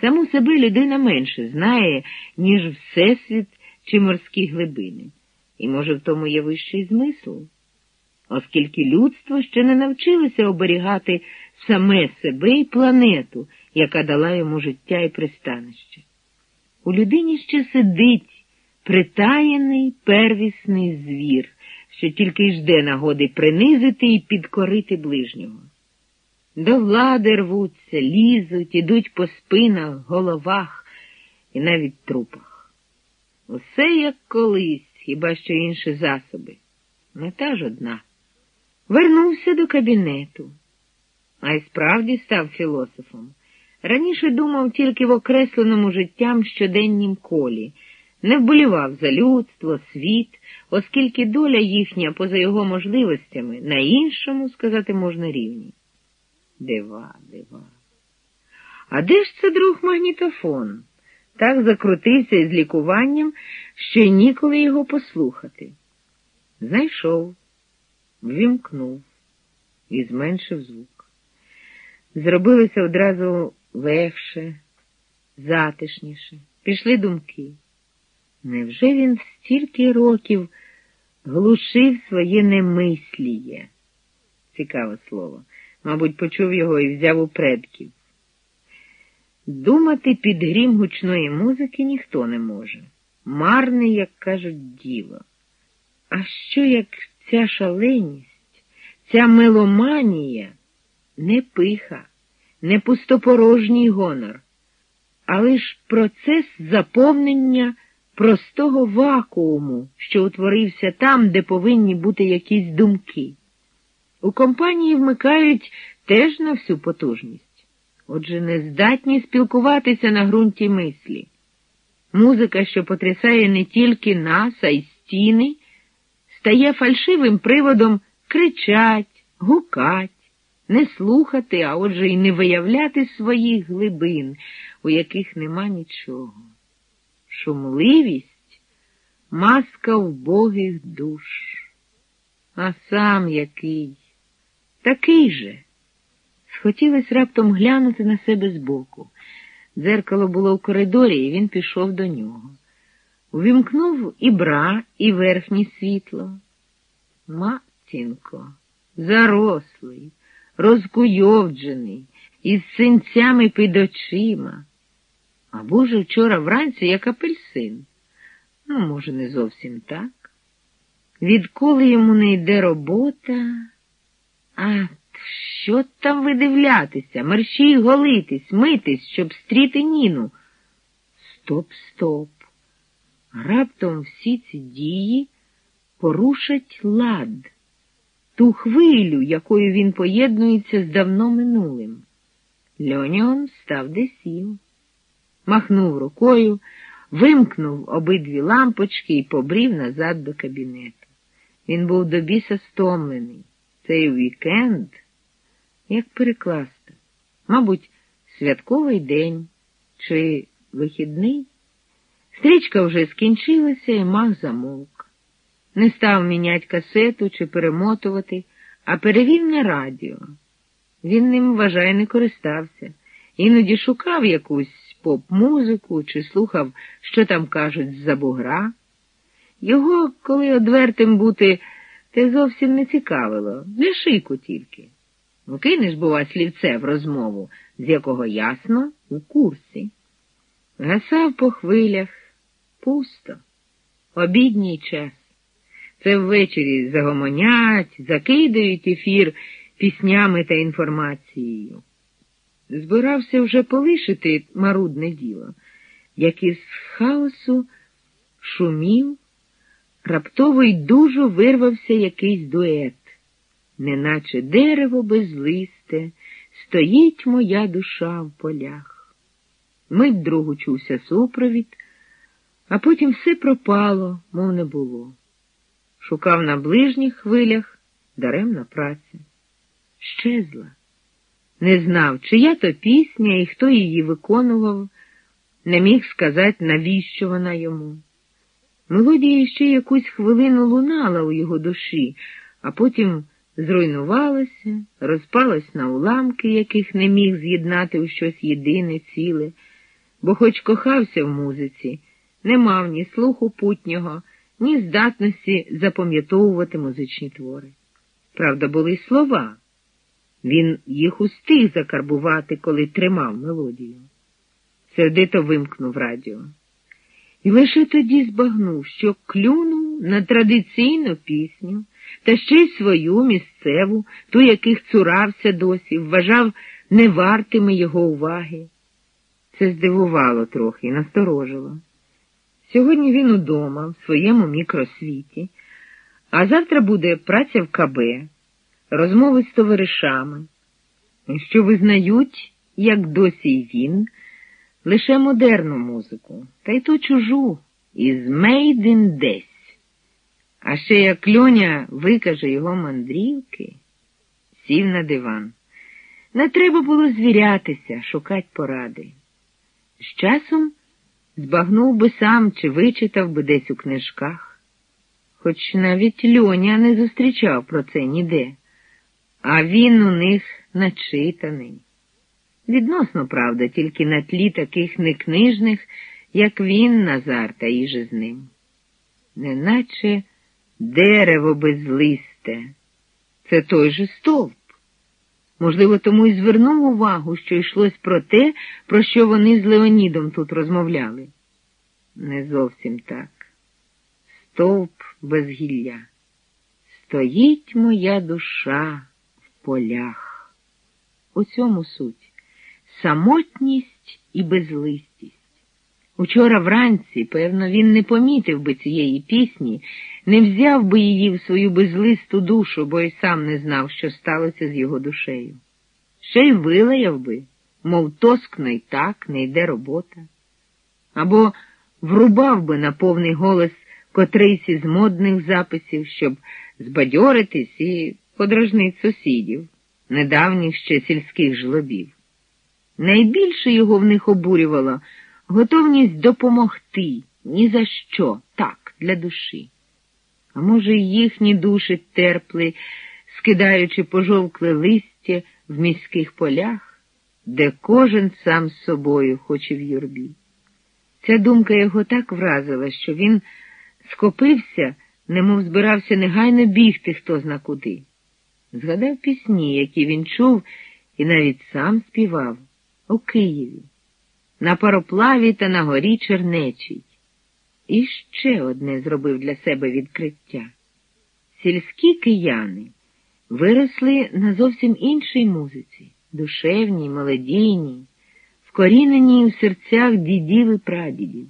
Саму себе людина менше знає, ніж Всесвіт чи морські глибини, і, може, в тому є вищий змисл, оскільки людство ще не навчилося оберігати саме себе і планету, яка дала йому життя і пристанище. У людині ще сидить притаєний первісний звір, що тільки й жде нагоди принизити і підкорити ближнього. До влади рвуться, лізуть, ідуть по спинах, головах і навіть трупах. Усе як колись, хіба що інші засоби. Мета ж одна. Вернувся до кабінету, а й справді став філософом. Раніше думав тільки в окресленому життям щоденнім колі, не вболівав за людство, світ, оскільки доля їхня, поза його можливостями, на іншому, сказати можна, рівні. Дива, дива. А де ж це друг магнітофон? Так закрутився із лікуванням, що й ніколи його послухати. Знайшов, ввімкнув і зменшив звук. Зробилося одразу легше, затишніше, пішли думки. Невже він стільки років глушив своє немисліє? Цікаве слово. Мабуть, почув його і взяв у предків. Думати під грім гучної музики ніхто не може. Марне, як кажуть, діло. А що як ця шаленість, ця меломанія не пиха, не пустопорожній гонор, а лиш процес заповнення простого вакууму, що утворився там, де повинні бути якісь думки. У компанії вмикають теж на всю потужність, отже, не здатні спілкуватися на ґрунті мислі. Музика, що потрясає не тільки нас, а й стіни, стає фальшивим приводом кричать, гукать, не слухати, а отже й не виявляти своїх глибин, у яких нема нічого. Шумливість маска вбогих душ. А сам який? Такий же. Схотілось раптом глянути на себе збоку. Дзеркало було в коридорі, і він пішов до нього. Увімкнув і бра, і верхнє світло. Матінко, зарослий, розкуйовджений, із синцями під очима. А боже, вчора вранці як апельсин. Ну, може, не зовсім так. Відколи йому не йде робота, а що там видивлятися, мерщій голитись, митись, щоб стріти Ніну? Стоп, стоп. Раптом всі ці дії порушать лад, ту хвилю, якою він поєднується з давно минулим. Льоніон став десім, махнув рукою, вимкнув обидві лампочки і побрів назад до кабінету. Він був до біса стомлений. Цей вікенд, як перекласти, мабуть, святковий день чи вихідний. Стрічка вже скінчилася і мах замовк. Не став міняти касету чи перемотувати, а перевів на радіо. Він ним, вважає, не користався, іноді шукав якусь поп-музику чи слухав, що там кажуть з-за бугра. Його, коли одвертим бути, те зовсім не цікавило, для шийку тільки. Вкинеш, бува, слівце в розмову, з якого ясно у курсі. Гасав по хвилях пусто, обідній час. Це ввечері загомонять, закидають ефір піснями та інформацією. Збирався вже полишити марудне діло, як із хаосу шумів, раптово й дуже вирвався якийсь дует, неначе дерево безлисте, стоїть моя душа в полях. Мить другу чувся супровід, а потім все пропало, мов не було. Шукав на ближніх хвилях даремна праця. Щезла. Не знав, чия то пісня і хто її виконував, не міг сказати, навіщо вона йому. Мелодія ще якусь хвилину лунала у його душі, а потім зруйнувалася, розпалась на уламки, яких не міг з'єднати у щось єдине, ціле. бо, хоч кохався в музиці, не мав ні слуху путнього, ні здатності запам'ятовувати музичні твори. Правда, були й слова. Він їх устиг закарбувати, коли тримав мелодію. Сердито вимкнув радіо. І лише тоді збагнув, що клюнув на традиційну пісню та ще й свою місцеву, ту, яких цурався досі, вважав невартими його уваги. Це здивувало трохи насторожило. Сьогодні він удома, в своєму мікросвіті, а завтра буде праця в КБ, розмови з товаришами, що визнають, як досі й він, лише модерну музику, та й ту чужу із Мейдин десь. А ще як льоня викаже його мандрівки, сів на диван. Не треба було звірятися, шукати поради. З часом збагнув би сам чи вичитав би десь у книжках, хоч навіть льоня не зустрічав про це ніде, а він у них начитаний. Відносно, правда, тільки на тлі таких некнижних, як він, Назар та іже з ним. Неначе дерево безлисте, це той же стовп. Можливо, тому й звернув увагу, що йшлось про те, про що вони з Леонідом тут розмовляли. Не зовсім так. Стовп без гілля. Стоїть моя душа в полях. У цьому суть самотність і безлистість. Учора вранці, певно, він не помітив би цієї пісні, не взяв би її в свою безлисту душу, бо й сам не знав, що сталося з його душею. Ще й вилаяв би, мов тоскно й так, не йде робота. Або врубав би на повний голос котрийсь із модних записів, щоб збадьоритись і подражнить сусідів, недавніх ще сільських жлобів. Найбільше його в них обурювало готовність допомогти ні за що, так, для душі. А може, їхні душі терпли, скидаючи пожовкле листя в міських полях, де кожен сам з собою хоче в юрбі. Ця думка його так вразила, що він скопився, немов збирався негайно бігти хто зна куди. Згадав пісні, які він чув і навіть сам співав у Києві, на пароплаві та на горі Чернечій. І ще одне зробив для себе відкриття. Сільські кияни виросли на зовсім іншій музиці, душевній, мелодійній, вкоріненій у серцях дідів і прадідів.